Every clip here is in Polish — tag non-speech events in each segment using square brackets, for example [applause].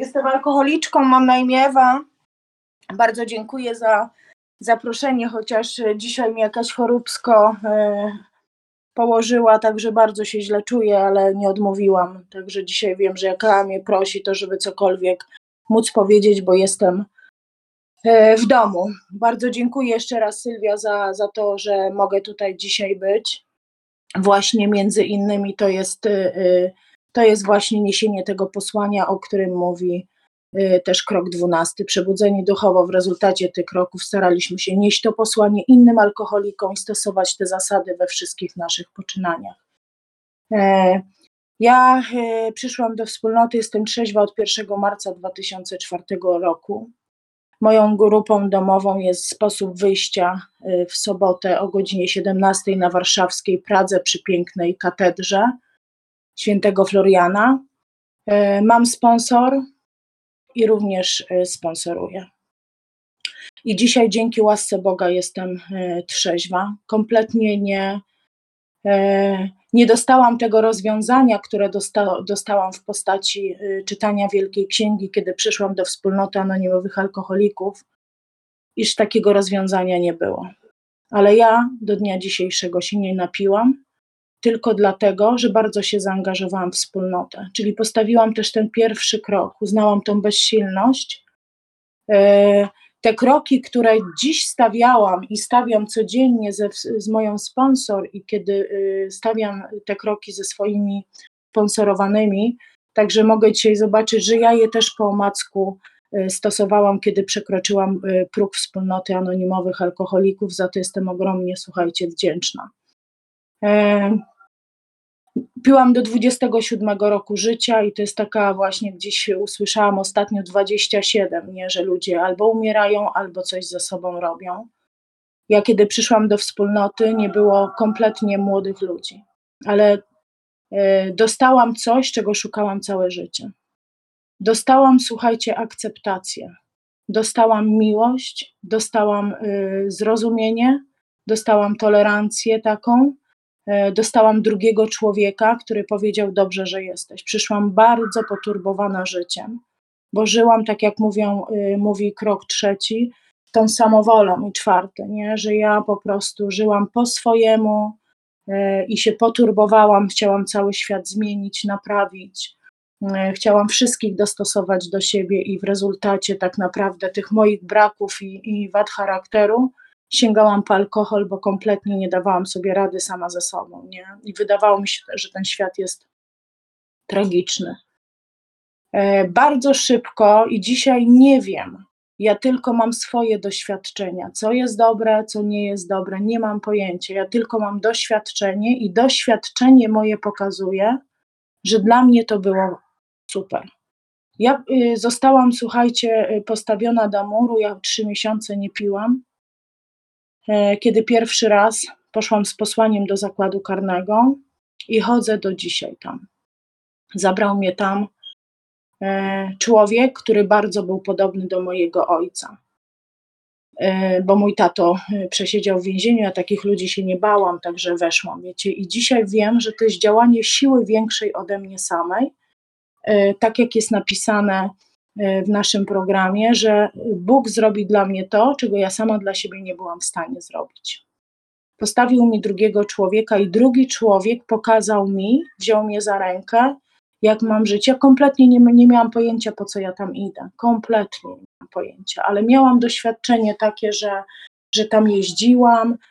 Jestem alkoholiczką, mam na imię Ewa. Bardzo dziękuję za zaproszenie, chociaż dzisiaj mi jakaś choróbsko e, położyła, także bardzo się źle czuję, ale nie odmówiłam. Także dzisiaj wiem, że jak mnie prosi, to żeby cokolwiek móc powiedzieć, bo jestem e, w domu. Bardzo dziękuję jeszcze raz Sylwia za, za to, że mogę tutaj dzisiaj być. Właśnie między innymi to jest, e, to jest właśnie niesienie tego posłania, o którym mówi też krok dwunasty, przebudzenie duchowo. W rezultacie tych kroków staraliśmy się nieść to posłanie innym alkoholikom i stosować te zasady we wszystkich naszych poczynaniach. E, ja e, przyszłam do wspólnoty, jestem trzeźwa od 1 marca 2004 roku. Moją grupą domową jest sposób wyjścia e, w sobotę o godzinie 17 na warszawskiej Pradze przy pięknej katedrze świętego Floriana. Mam sponsor, i również e, sponsoruję. I dzisiaj dzięki łasce Boga jestem e, trzeźwa. Kompletnie nie, e, nie dostałam tego rozwiązania, które dosta, dostałam w postaci czytania Wielkiej Księgi, kiedy przyszłam do wspólnoty anonimowych alkoholików, iż takiego rozwiązania nie było. Ale ja do dnia dzisiejszego się nie napiłam tylko dlatego, że bardzo się zaangażowałam w wspólnotę. Czyli postawiłam też ten pierwszy krok, uznałam tą bezsilność. E, te kroki, które dziś stawiałam i stawiam codziennie ze, z moją sponsor, i kiedy e, stawiam te kroki ze swoimi sponsorowanymi, także mogę dzisiaj zobaczyć, że ja je też po omacku e, stosowałam, kiedy przekroczyłam próg wspólnoty anonimowych alkoholików. Za to jestem ogromnie, słuchajcie, wdzięczna. Piłam do 27 roku życia i to jest taka właśnie gdzieś usłyszałam ostatnio 27, nie, że ludzie albo umierają, albo coś ze sobą robią. Ja kiedy przyszłam do wspólnoty, nie było kompletnie młodych ludzi, ale y, dostałam coś, czego szukałam całe życie. Dostałam, słuchajcie, akceptację. Dostałam miłość, dostałam y, zrozumienie, dostałam tolerancję taką, E, dostałam drugiego człowieka, który powiedział: Dobrze, że jesteś. Przyszłam bardzo poturbowana życiem, bo żyłam, tak jak mówią, y, mówi krok trzeci, tą samowolą i czwarty, nie? że ja po prostu żyłam po swojemu e, i się poturbowałam, chciałam cały świat zmienić, naprawić. E, chciałam wszystkich dostosować do siebie, i w rezultacie tak naprawdę tych moich braków i, i wad charakteru sięgałam po alkohol, bo kompletnie nie dawałam sobie rady sama ze sobą, nie? I wydawało mi się, że ten świat jest tragiczny. E, bardzo szybko i dzisiaj nie wiem, ja tylko mam swoje doświadczenia, co jest dobre, co nie jest dobre, nie mam pojęcia. Ja tylko mam doświadczenie i doświadczenie moje pokazuje, że dla mnie to było super. Ja y, zostałam, słuchajcie, y, postawiona do muru, ja trzy miesiące nie piłam, kiedy pierwszy raz poszłam z posłaniem do zakładu karnego i chodzę do dzisiaj tam. Zabrał mnie tam e, człowiek, który bardzo był podobny do mojego ojca. E, bo mój tato przesiedział w więzieniu, ja takich ludzi się nie bałam, także weszłam, wiecie. I dzisiaj wiem, że to jest działanie siły większej ode mnie samej. Tak jak jest napisane E, w naszym programie, że Bóg zrobi dla mnie to, czego ja sama dla siebie nie byłam w stanie zrobić. Postawił mi drugiego człowieka i drugi człowiek pokazał mi, wziął mnie za rękę, jak mam żyć. Ja kompletnie nie, nie miałam pojęcia, po co ja tam idę. Kompletnie nie miałam pojęcia, ale miałam doświadczenie takie, że, że tam jeździłam, E,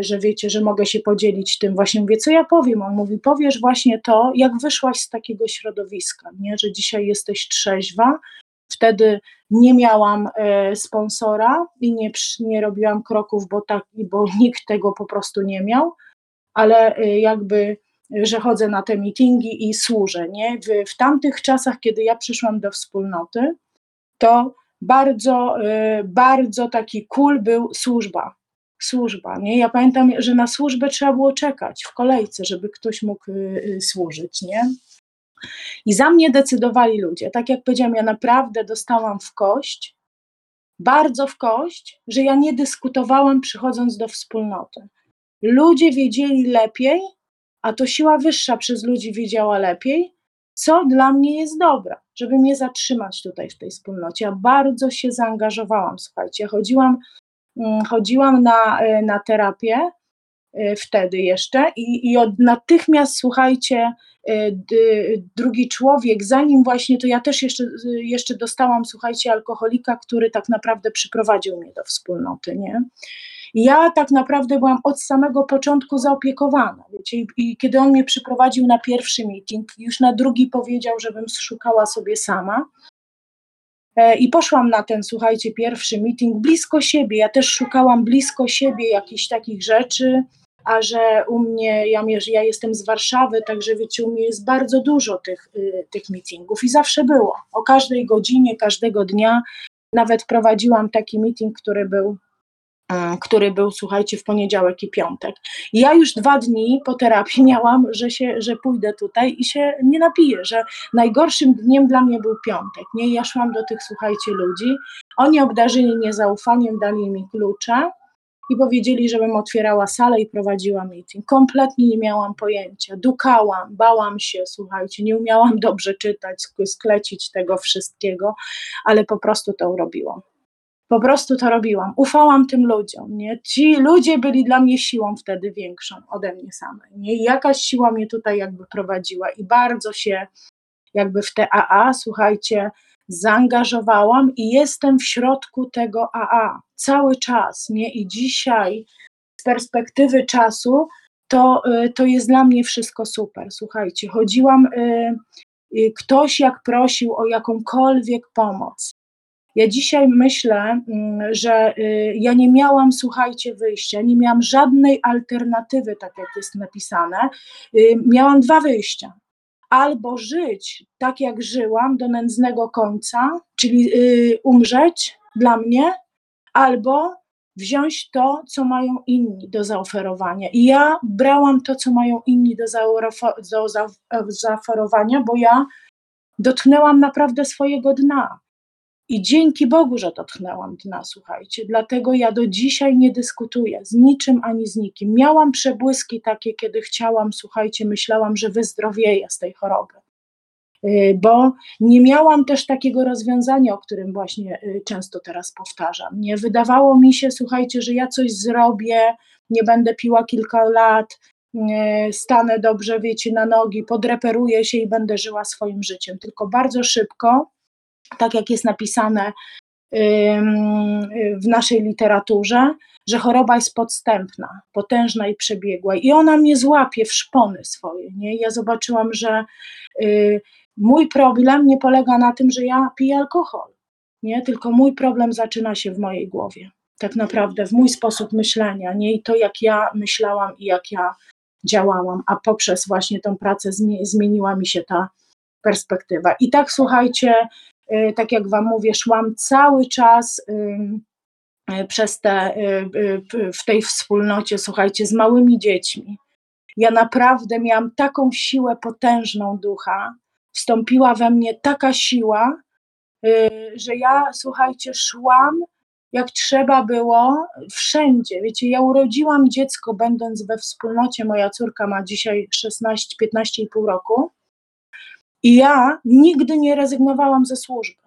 że wiecie, że mogę się podzielić tym. Właśnie mówię, co ja powiem? On mówi, powiesz właśnie to, jak wyszłaś z takiego środowiska, nie? że dzisiaj jesteś trzeźwa. Wtedy nie miałam e, sponsora i nie, nie robiłam kroków, bo, tak, bo [laughs] nikt tego po prostu nie miał, ale e, jakby, że chodzę na te meetingi i służę. Nie? W, w tamtych czasach, kiedy ja przyszłam do wspólnoty, to bardzo, bardzo taki kul był służba służba. Nie? Ja pamiętam, że na służbę trzeba było czekać w kolejce, żeby ktoś mógł y, y, służyć. Nie? I za mnie decydowali ludzie. Tak jak powiedziałam, ja naprawdę dostałam w kość, bardzo w kość, że ja nie dyskutowałam przychodząc do wspólnoty. Ludzie wiedzieli lepiej, a to siła wyższa przez ludzi wiedziała lepiej, co dla mnie jest dobre, żeby mnie zatrzymać tutaj w tej wspólnocie. Ja bardzo się zaangażowałam, słuchajcie, chodziłam, chodziłam na, e, na terapię e, wtedy jeszcze i, i od, natychmiast, słuchajcie, e, drugi człowiek, zanim właśnie, to ja też jeszcze, jeszcze dostałam, słuchajcie, alkoholika, który tak naprawdę przyprowadził mnie do wspólnoty, nie? ja tak naprawdę byłam od samego początku zaopiekowana, wiecie, i, i kiedy on mnie przyprowadził na pierwszy meeting, już na drugi powiedział, żebym szukała sobie sama, i poszłam na ten, słuchajcie, pierwszy meeting blisko siebie. Ja też szukałam blisko siebie jakichś takich rzeczy, a że u mnie, ja, ja jestem z Warszawy, także wiecie, u mnie jest bardzo dużo tych, y, tych meetingów i zawsze było. O każdej godzinie, każdego dnia. Nawet prowadziłam taki meeting, który był E, który był, słuchajcie, w poniedziałek i piątek. ja już dwa dni po terapii [laughs] miałam, że, się, że pójdę tutaj i się nie napiję, że najgorszym dniem dla mnie był piątek. Nie, ja szłam do tych, słuchajcie, ludzi. Oni obdarzyli mnie zaufaniem, dali mi klucze i powiedzieli, żebym otwierała salę i prowadziła meeting. Kompletnie nie miałam pojęcia. Dukałam, bałam się, słuchajcie, nie umiałam dobrze czytać, sklecić tego wszystkiego, ale po prostu to robiłam po prostu to robiłam. Ufałam tym ludziom. Nie? Ci ludzie byli dla mnie siłą wtedy większą ode mnie samej. Nie? Jakaś siła mnie tutaj jakby prowadziła i bardzo się jakby w te AA, słuchajcie, zaangażowałam i jestem w środku tego AA cały czas. Nie? I dzisiaj z perspektywy czasu to, y, to jest dla mnie wszystko super. Słuchajcie, chodziłam, y, y, ktoś jak prosił o jakąkolwiek pomoc, ja dzisiaj myślę, mm, że y, ja nie miałam, słuchajcie, wyjścia, nie miałam żadnej alternatywy, tak jak jest napisane. Y, miałam dwa wyjścia. Albo żyć tak, jak żyłam do nędznego końca, czyli y, umrzeć dla mnie, albo wziąć to, co mają inni do zaoferowania. I ja brałam to, co mają inni do, do zaoferowania, bo ja dotknęłam naprawdę swojego dna. I dzięki Bogu, że dotknęłam dna, słuchajcie. Dlatego ja do dzisiaj nie dyskutuję z niczym ani z nikim. Miałam przebłyski takie, kiedy chciałam, słuchajcie, myślałam, że wyzdrowieję z tej choroby. Y, bo nie miałam też takiego rozwiązania, o którym właśnie y, często teraz powtarzam. Nie wydawało mi się, słuchajcie, że ja coś zrobię, nie będę piła kilka lat, y, stanę dobrze, wiecie, na nogi, podreperuję się i będę żyła swoim życiem. Tylko bardzo szybko tak jak jest napisane w naszej literaturze, że choroba jest podstępna, potężna i przebiegła i ona mnie złapie w szpony swoje. Nie? Ja zobaczyłam, że y, mój problem nie polega na tym, że ja piję alkohol, nie? tylko mój problem zaczyna się w mojej głowie. Tak naprawdę w mój sposób myślenia, nie i to, jak ja myślałam i jak ja działałam, a poprzez właśnie tą pracę zmieniła mi się ta perspektywa. I tak słuchajcie, tak jak Wam mówię, szłam cały czas y, przez te, y, w tej wspólnocie, słuchajcie, z małymi dziećmi. Ja naprawdę miałam taką siłę potężną ducha, wstąpiła we mnie taka siła, że ja, słuchajcie, szłam jak trzeba było wszędzie. Wiecie, ja urodziłam dziecko, będąc we wspólnocie. Moja córka ma dzisiaj 16, 15,5 roku. I ja nigdy nie rezygnowałam ze służby.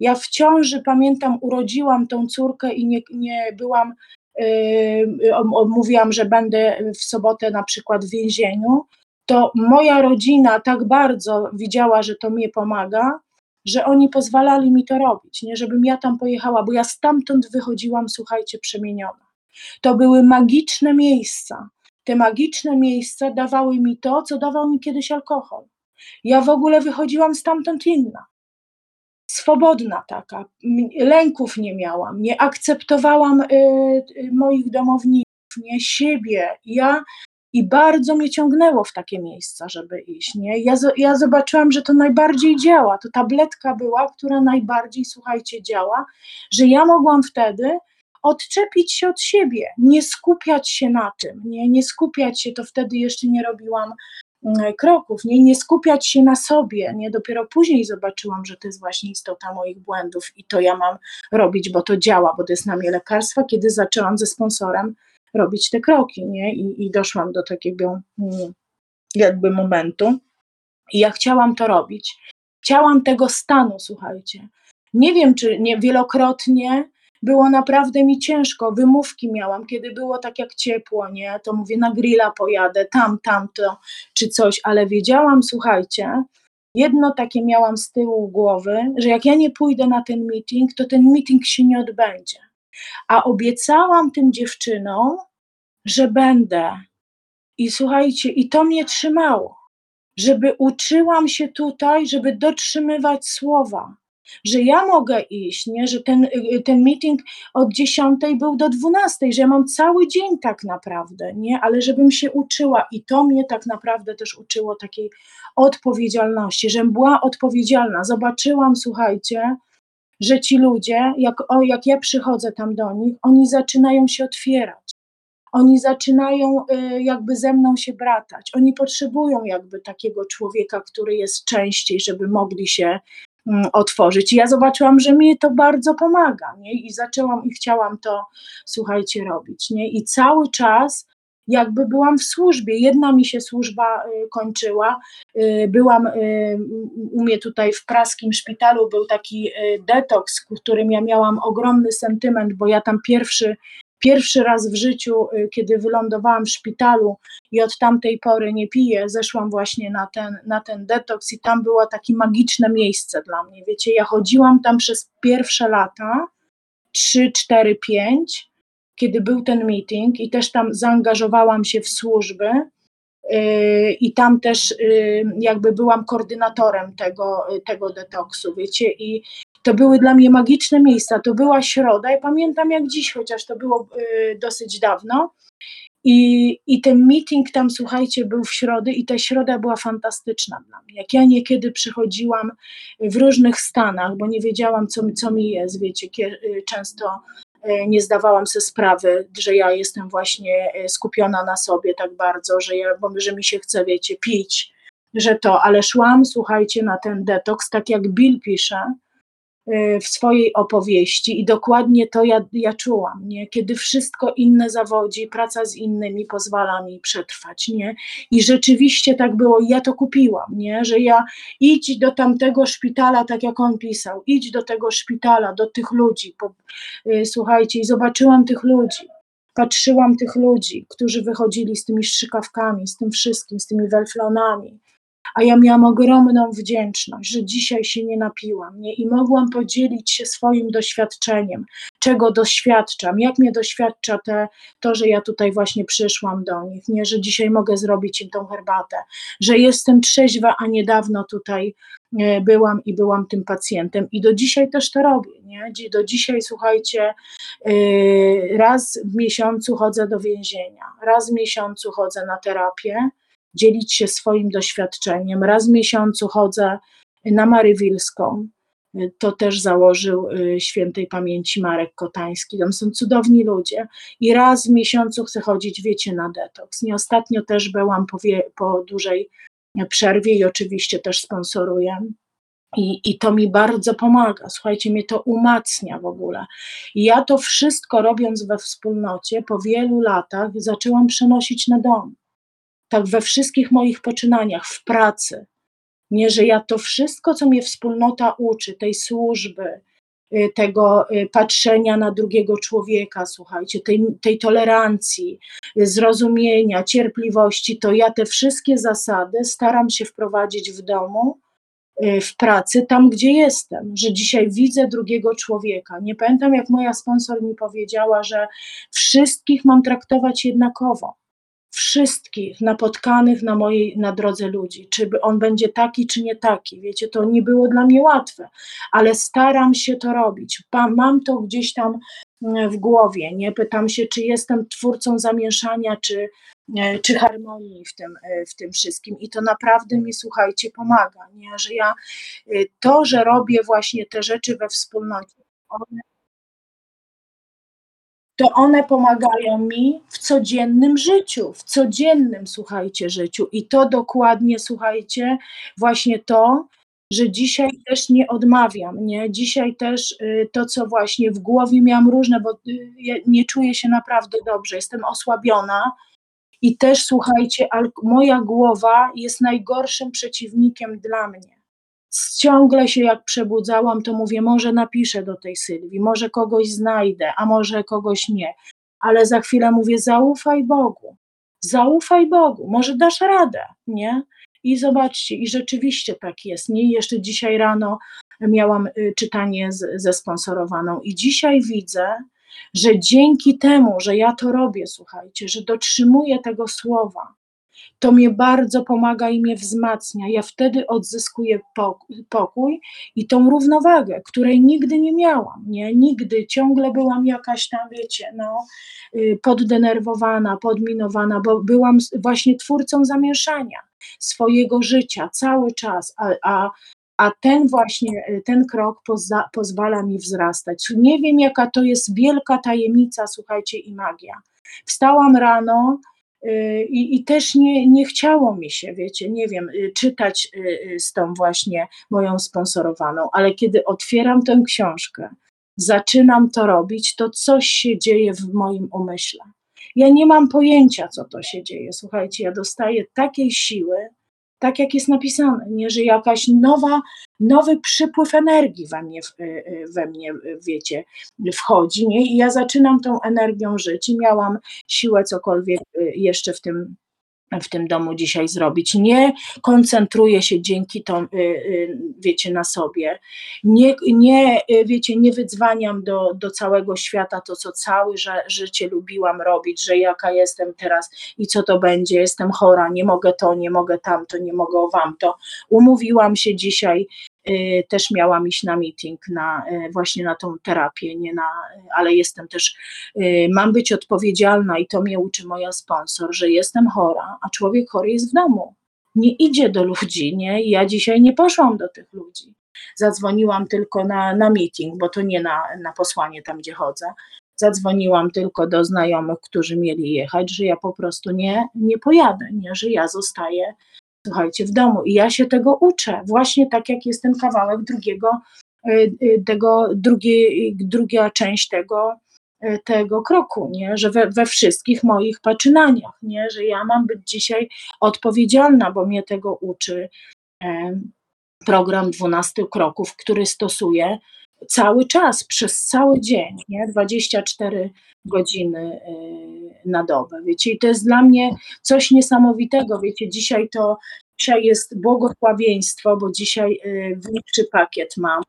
Ja w ciąży, pamiętam, urodziłam tą córkę i nie, nie byłam, yy, mówiłam, że będę w sobotę na przykład w więzieniu. To moja rodzina tak bardzo widziała, że to mnie pomaga, że oni pozwalali mi to robić, nie żebym ja tam pojechała, bo ja stamtąd wychodziłam, słuchajcie, przemieniona. To były magiczne miejsca. Te magiczne miejsca dawały mi to, co dawał mi kiedyś alkohol. Ja w ogóle wychodziłam stamtąd inna. Swobodna taka, lęków nie miałam, nie akceptowałam y, y, moich domowników, nie siebie. Ja i bardzo mnie ciągnęło w takie miejsca, żeby iść. Nie? Ja, ja zobaczyłam, że to najbardziej działa. To tabletka była, która najbardziej, słuchajcie, działa, że ja mogłam wtedy odczepić się od siebie, nie skupiać się na tym, nie, nie skupiać się, to wtedy jeszcze nie robiłam kroków, nie, nie skupiać się na sobie, nie, dopiero później zobaczyłam, że to jest właśnie istota moich błędów i to ja mam robić, bo to działa, bo to jest na mnie lekarstwa, kiedy zaczęłam ze sponsorem robić te kroki, nie, i, i doszłam do takiego mm, jakby momentu, I ja chciałam to robić. Chciałam tego stanu, słuchajcie. Nie wiem, czy nie, wielokrotnie było naprawdę mi ciężko. Wymówki miałam, kiedy było tak jak ciepło, nie? To mówię, na grilla pojadę, tam, tamto, czy coś, ale wiedziałam, słuchajcie, jedno takie miałam z tyłu głowy, że jak ja nie pójdę na ten meeting, to ten meeting się nie odbędzie. A obiecałam tym dziewczynom, że będę. I słuchajcie, i to mnie trzymało, żeby uczyłam się tutaj, żeby dotrzymywać słowa że ja mogę iść, nie? że ten, y, ten meeting od 10 był do 12, że ja mam cały dzień tak naprawdę, nie? ale żebym się uczyła i to mnie tak naprawdę też uczyło takiej odpowiedzialności, żebym była odpowiedzialna. Zobaczyłam, słuchajcie, że ci ludzie, jak, o, jak ja przychodzę tam do nich, oni zaczynają się otwierać. Oni zaczynają y, jakby ze mną się bratać. Oni potrzebują jakby takiego człowieka, który jest częściej, żeby mogli się otworzyć. I ja zobaczyłam, że mi to bardzo pomaga, nie? I zaczęłam i chciałam to, słuchajcie, robić, nie? I cały czas jakby byłam w służbie. Jedna mi się służba y, kończyła. Y, byłam y, u mnie tutaj w praskim szpitalu, był taki detoks, w którym ja miałam ogromny sentyment, bo ja tam pierwszy Pierwszy raz w życiu, y, kiedy wylądowałam w szpitalu i od tamtej pory nie piję, zeszłam właśnie na ten, na ten detoks i tam było takie magiczne miejsce dla mnie. Wiecie, ja chodziłam tam przez pierwsze lata, 3, 4, 5, kiedy był ten meeting i też tam zaangażowałam się w służby. Yy, I tam też yy, jakby byłam koordynatorem tego, tego detoksu, wiecie, i to były dla mnie magiczne miejsca. To była środa, ja pamiętam jak dziś, chociaż to było y, dosyć dawno. I, I ten meeting tam, słuchajcie, był w środę i ta środa była fantastyczna dla mnie. Jak ja niekiedy przychodziłam w różnych stanach, bo nie wiedziałam, co, co mi jest, wiecie, y, często y, nie zdawałam sobie sprawy, że ja jestem właśnie skupiona na sobie tak bardzo, że, ja, bo, że mi się chce, wiecie, pić, że to, ale szłam, słuchajcie, na ten detoks, tak jak Bill pisze, Y, w swojej opowieści i dokładnie to ja, ja czułam, nie? kiedy wszystko inne zawodzi, praca z innymi pozwala mi przetrwać, nie? I rzeczywiście tak było, ja to kupiłam, nie? Że ja idź do tamtego szpitala, tak jak on pisał, idź do tego szpitala, do tych ludzi, po, y, słuchajcie, i zobaczyłam tych ludzi, patrzyłam tych ludzi, którzy wychodzili z tymi strzykawkami, z tym wszystkim, z tymi welflonami, a ja miałam ogromną wdzięczność, że dzisiaj się nie napiłam nie? i mogłam podzielić się swoim doświadczeniem, czego doświadczam, jak mnie doświadcza te, to, że ja tutaj właśnie przyszłam do nich, nie? że dzisiaj mogę zrobić im tą herbatę, że jestem trzeźwa, a niedawno tutaj e, byłam i byłam tym pacjentem i do dzisiaj też to robię, nie? Do dzisiaj, słuchajcie, e, raz w miesiącu chodzę do więzienia, raz w miesiącu chodzę na terapię, dzielić się swoim doświadczeniem. Raz w miesiącu chodzę na Marywilską, to też założył y, świętej pamięci Marek Kotański. Tam są cudowni ludzie. I raz w miesiącu chcę chodzić, wiecie, na detoks. Nie ostatnio też byłam po, wie, po dużej przerwie i oczywiście też sponsoruję. I, I to mi bardzo pomaga. Słuchajcie, mnie to umacnia w ogóle. I ja to wszystko robiąc we wspólnocie, po wielu latach zaczęłam przenosić na dom tak we wszystkich moich poczynaniach, w pracy. Nie, że ja to wszystko, co mnie wspólnota uczy, tej służby, y, tego y, patrzenia na drugiego człowieka, słuchajcie, tej, tej tolerancji, zrozumienia, cierpliwości, to ja te wszystkie zasady staram się wprowadzić w domu, y, w pracy, tam gdzie jestem, że dzisiaj widzę drugiego człowieka. Nie pamiętam, jak moja sponsor mi powiedziała, że wszystkich mam traktować jednakowo wszystkich napotkanych na mojej na drodze ludzi, czy on będzie taki, czy nie taki. Wiecie, to nie było dla mnie łatwe, ale staram się to robić. Mam to gdzieś tam mm, w głowie, nie pytam się, czy jestem twórcą zamieszania, czy, e, czy harmonii w tym, e, w tym wszystkim. I to naprawdę mi, słuchajcie, pomaga, nie? że ja e, to, że robię właśnie te rzeczy we wspólnocie, one to one pomagają mi w codziennym życiu, w codziennym, słuchajcie, życiu. I to dokładnie, słuchajcie, właśnie to, że dzisiaj też nie odmawiam, nie? Dzisiaj też y, to, co właśnie w głowie miałam różne, bo y, nie czuję się naprawdę dobrze, jestem osłabiona I też słuchajcie, moja głowa jest najgorszym przeciwnikiem dla mnie. Ciągle się jak przebudzałam, to mówię, może napiszę do tej Sylwii, może kogoś znajdę, a może kogoś nie. Ale za chwilę mówię, zaufaj Bogu, zaufaj Bogu, może dasz radę, nie? I zobaczcie, i rzeczywiście tak jest. Nie, jeszcze dzisiaj rano miałam y, czytanie z, ze sponsorowaną, i dzisiaj widzę, że dzięki temu, że ja to robię, słuchajcie, że dotrzymuję tego słowa, to mnie bardzo pomaga i mnie wzmacnia. Ja wtedy odzyskuję pokój i tą równowagę, której nigdy nie miałam, nie? Nigdy, ciągle byłam jakaś tam, wiecie, no, y, poddenerwowana, podminowana, bo byłam właśnie twórcą zamieszania swojego życia cały czas, a, a a ten właśnie, y, ten krok poza, pozwala mi wzrastać. Nie wiem, jaka to jest wielka tajemnica, słuchajcie, i magia. Wstałam rano, i, I, też nie, nie chciało mi się, wiecie, nie wiem, y, czytać z tą właśnie moją sponsorowaną, ale kiedy otwieram tę książkę, zaczynam to robić, to coś się dzieje w moim umyśle. Ja nie mam pojęcia, co to się dzieje. Słuchajcie, ja dostaję takiej siły, tak jak jest napisane, nie, że jakaś nowa, nowy przypływ energii we mnie, y, y, we mnie, wiecie, wchodzi, nie? I ja zaczynam tą energią żyć i miałam siłę cokolwiek y, jeszcze w tym w tym domu dzisiaj zrobić. Nie koncentruję się dzięki to, y, y, wiecie, na sobie. Nie, nie, y, wiecie, nie wydzwaniam do, do całego świata to, co całe życie lubiłam robić, że jaka jestem teraz i co to będzie, jestem chora, nie mogę to, nie mogę tamto, nie mogę wam to. Umówiłam się dzisiaj też miałam iść na meeting, na, y, właśnie na tą terapię, nie na, ale jestem też, y, mam być odpowiedzialna i to mnie uczy moja sponsor, że jestem chora, a człowiek chory jest w domu. Nie idzie do ludzi, nie? Ja dzisiaj nie poszłam do tych ludzi. Zadzwoniłam tylko na, na meeting, bo to nie na, na posłanie tam, gdzie chodzę. Zadzwoniłam tylko do znajomych, którzy mieli jechać, że ja po prostu nie, nie pojadę, nie, że ja zostaję słuchajcie, w domu. I ja się tego uczę, właśnie tak jak jest ten kawałek drugiego, e, e, tego, drugie, druga część tego, e, tego kroku, nie? że we, we wszystkich moich poczynaniach, nie? że ja mam być dzisiaj odpowiedzialna, bo mnie tego uczy program 12 kroków, który stosuję cały czas, przez cały dzień, nie? 24 godziny y, na dobę, wiecie, i to jest dla mnie coś niesamowitego, wiecie, dzisiaj to, dzisiaj jest błogosławieństwo, bo dzisiaj y, większy pakiet mam,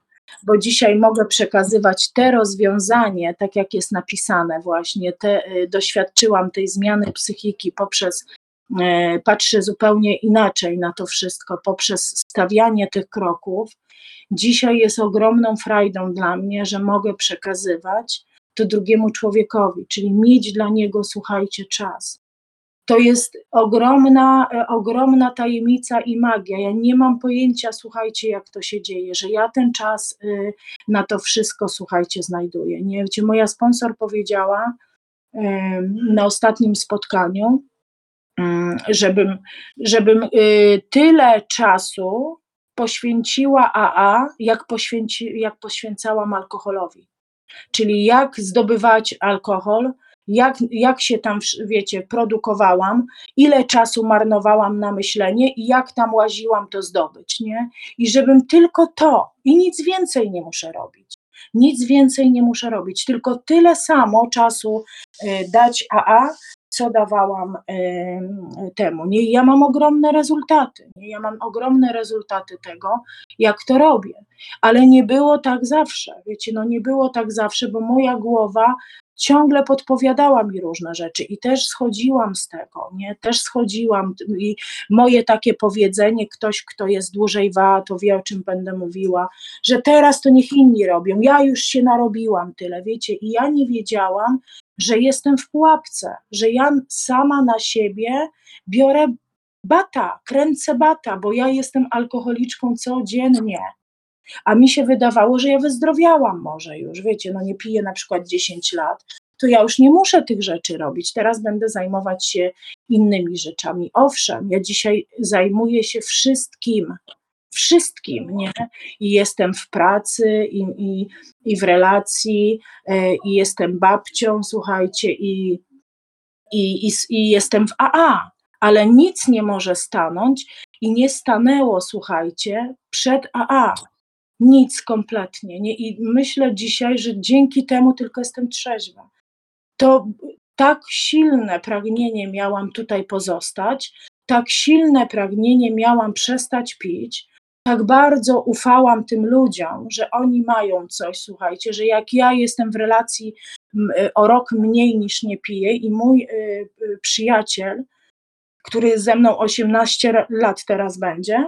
bo dzisiaj mogę przekazywać te rozwiązanie, tak jak jest napisane właśnie, te, y, doświadczyłam tej zmiany psychiki poprzez patrzę zupełnie inaczej na to wszystko poprzez stawianie tych kroków. Dzisiaj jest ogromną frajdą dla mnie, że mogę przekazywać to drugiemu człowiekowi, czyli mieć dla niego, słuchajcie, czas. To jest ogromna, e, ogromna tajemnica i magia. Ja nie mam pojęcia, słuchajcie, jak to się dzieje, że ja ten czas y, na to wszystko, słuchajcie, znajduję. Nie wiecie, moja sponsor powiedziała na ostatnim spotkaniu, mm, żebym, żebym y, tyle czasu poświęciła AA, jak, poświęci, jak poświęcałam alkoholowi czyli jak zdobywać alkohol, jak, jak się tam, wiecie, produkowałam, ile czasu marnowałam na myślenie i jak tam łaziłam to zdobyć, nie? I żebym tylko to i nic więcej nie muszę robić. Nic więcej nie muszę robić, tylko tyle samo czasu y, dać AA, co dawałam temu. Nie? Ja mam ogromne rezultaty. Nie? Ja mam ogromne rezultaty tego, jak to robię. Ale nie było tak zawsze. Wiecie, no nie było tak zawsze, bo moja głowa ciągle podpowiadała mi różne rzeczy i też schodziłam z tego, nie? Też schodziłam i moje takie powiedzenie, ktoś, kto jest dłużej wa, to wie, o czym będę mówiła, że teraz to niech inni robią, ja już się narobiłam tyle, wiecie, i ja nie wiedziałam, że jestem w pułapce, że ja sama na siebie biorę bata, kręcę bata, bo ja jestem alkoholiczką codziennie. A mi się wydawało, że ja wyzdrowiałam może już, wiecie, no nie piję na przykład 10 lat, to ja już nie muszę tych rzeczy robić. Teraz będę zajmować się innymi rzeczami. Owszem, ja dzisiaj zajmuję się wszystkim, wszystkim, nie? I jestem w pracy, i, i, i w relacji, e, i jestem babcią, słuchajcie, i i, i, i jestem w AA, ale nic nie może stanąć i nie stanęło, słuchajcie, przed AA. Nic kompletnie. Nie? I myślę dzisiaj, że dzięki temu tylko jestem trzeźwa. To tak silne pragnienie miałam tutaj pozostać, tak silne pragnienie miałam przestać pić, tak bardzo ufałam tym ludziom, że oni mają coś, słuchajcie, że jak ja jestem w relacji y, o rok mniej niż nie piję i mój y, y, przyjaciel, który jest ze mną 18 lat teraz będzie,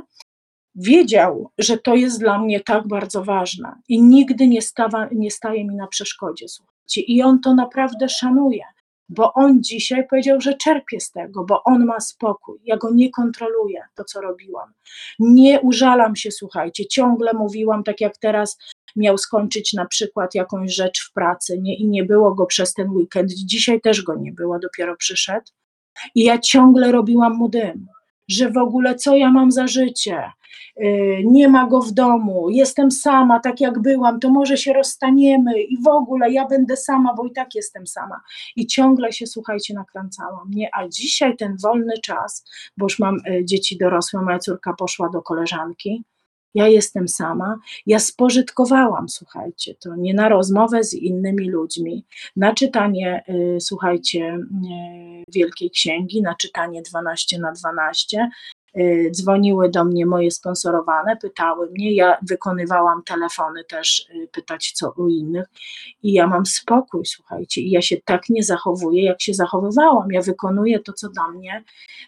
wiedział, że to jest dla mnie tak bardzo ważne i nigdy nie, stawa, nie staje mi na przeszkodzie, słuchajcie. I on to naprawdę szanuje bo on dzisiaj powiedział, że czerpie z tego, bo on ma spokój. Ja go nie kontroluję, to co robiłam. Nie użalam się, słuchajcie, ciągle mówiłam, tak jak teraz miał skończyć na przykład jakąś rzecz w pracy nie, i nie było go przez ten weekend. Dzisiaj też go nie było, dopiero przyszedł. I ja ciągle robiłam mu dym że w ogóle co ja mam za życie, nie ma go w domu, jestem sama, tak jak byłam, to może się rozstaniemy i w ogóle ja będę sama, bo i tak jestem sama. I ciągle się, słuchajcie, nakręcałam, nie? A dzisiaj ten wolny czas, bo już mam y, dzieci dorosłe, moja córka poszła do koleżanki, ja jestem sama, ja spożytkowałam, słuchajcie, to nie na rozmowę z innymi ludźmi, na czytanie, y, słuchajcie, y, Wielkiej Księgi, na czytanie 12 na 12, Y, dzwoniły do mnie moje sponsorowane, pytały mnie, ja wykonywałam telefony też, y, pytać co u innych. I ja mam spokój, słuchajcie, i ja się tak nie zachowuję, jak się zachowywałam, ja wykonuję to, co do mnie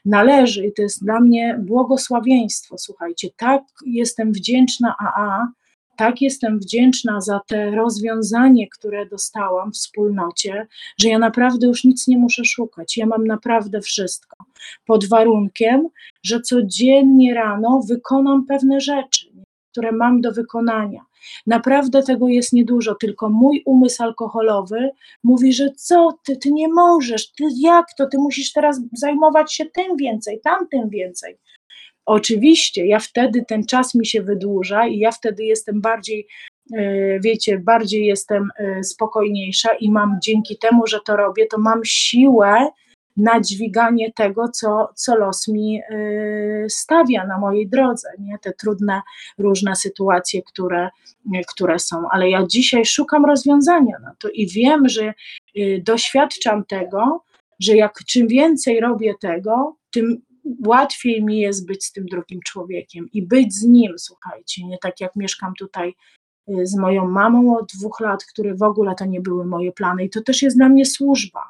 należy i to jest dla mnie błogosławieństwo, słuchajcie, tak jestem wdzięczna AA, tak jestem wdzięczna za te rozwiązanie, które dostałam w wspólnocie, że ja naprawdę już nic nie muszę szukać. Ja mam naprawdę wszystko. Pod warunkiem, że codziennie rano wykonam pewne rzeczy, które mam do wykonania. Naprawdę tego jest niedużo, tylko mój umysł alkoholowy mówi, że co ty, ty nie możesz, ty jak to, ty musisz teraz zajmować się tym więcej, tamtym więcej. Oczywiście, ja wtedy ten czas mi się wydłuża i ja wtedy jestem bardziej, e, wiecie, bardziej jestem e, spokojniejsza i mam dzięki temu, że to robię, to mam siłę na dźwiganie tego, co, co los mi e, stawia na mojej drodze, nie? te trudne, różne sytuacje, które, które są. Ale ja dzisiaj szukam rozwiązania na to i wiem, że doświadczam tego, że jak czym więcej robię tego, tym łatwiej mi jest być z tym drugim człowiekiem i być z nim, słuchajcie, nie tak jak mieszkam tutaj y, z moją mamą od dwóch lat, które w ogóle to nie były moje plany i to też jest dla mnie służba.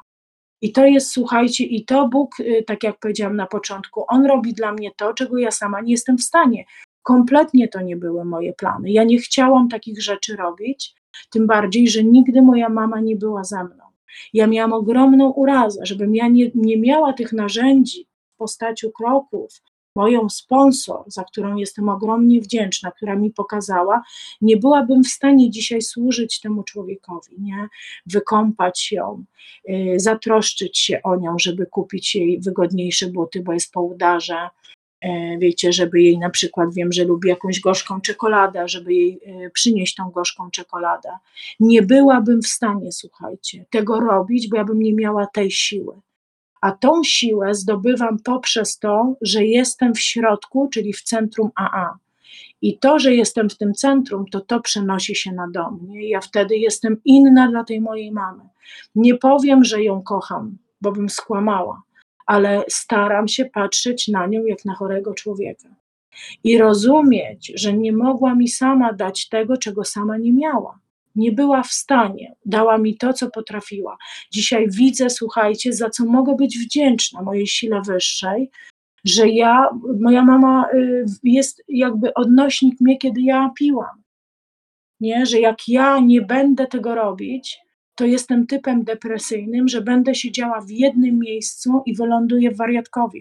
I to jest, słuchajcie, i to Bóg, y, tak jak powiedziałam na początku, On robi dla mnie to, czego ja sama nie jestem w stanie. Kompletnie to nie były moje plany. Ja nie chciałam takich rzeczy robić, tym bardziej, że nigdy moja mama nie była ze mną. Ja miałam ogromną urazę, żebym ja nie, nie miała tych narzędzi, postaciu kroków, moją sponsor, za którą jestem ogromnie wdzięczna, która mi pokazała, nie byłabym w stanie dzisiaj służyć temu człowiekowi, nie? Wykąpać ją, y, zatroszczyć się o nią, żeby kupić jej wygodniejsze buty, bo jest po udarze, y, wiecie, żeby jej na przykład, wiem, że lubi jakąś gorzką czekoladę, żeby jej y, przynieść tą gorzką czekoladę. Nie byłabym w stanie, słuchajcie, tego robić, bo ja bym nie miała tej siły a tą siłę zdobywam poprzez to, że jestem w środku, czyli w centrum AA. I to, że jestem w tym centrum, to to przenosi się na dom. Nie? Ja wtedy jestem inna dla tej mojej mamy. Nie powiem, że ją kocham, bo bym skłamała, ale staram się patrzeć na nią jak na chorego człowieka. I rozumieć, że nie mogła mi sama dać tego, czego sama nie miała nie była w stanie, dała mi to, co potrafiła. Dzisiaj widzę, słuchajcie, za co mogę być wdzięczna mojej sile wyższej, że ja, moja mama y, jest jakby odnośnik mnie, kiedy ja piłam. Nie, że jak ja nie będę tego robić, to jestem typem depresyjnym, że będę siedziała w jednym miejscu i wyląduję w wariatkowie.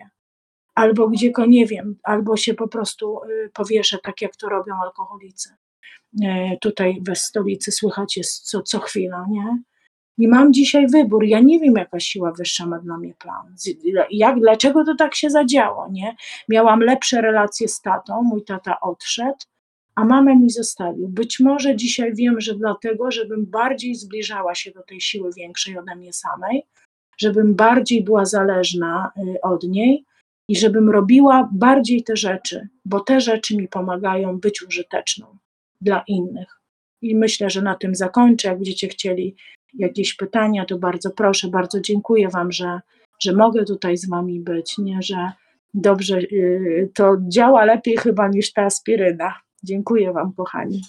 Albo gdzie, nie wiem, albo się po prostu y, powieszę, tak jak to robią alkoholicy. E, tutaj we stolicy słychać jest co, co chwila, nie? I mam dzisiaj wybór. Ja nie wiem, jaka siła wyższa ma dla mnie plan. Jak, dlaczego to tak się zadziało, nie? Miałam lepsze relacje z tatą, mój tata odszedł, a mamę mi zostawił. Być może dzisiaj wiem, że dlatego, żebym bardziej zbliżała się do tej siły większej ode mnie samej, żebym bardziej była zależna y, od niej i żebym robiła bardziej te rzeczy, bo te rzeczy mi pomagają być użyteczną dla innych. I myślę, że na tym zakończę. Jak będziecie chcieli jakieś pytania, to bardzo proszę, bardzo dziękuję Wam, że, że mogę tutaj z Wami być, nie, że dobrze, y, to działa lepiej chyba niż ta aspiryna. Dziękuję Wam, kochani.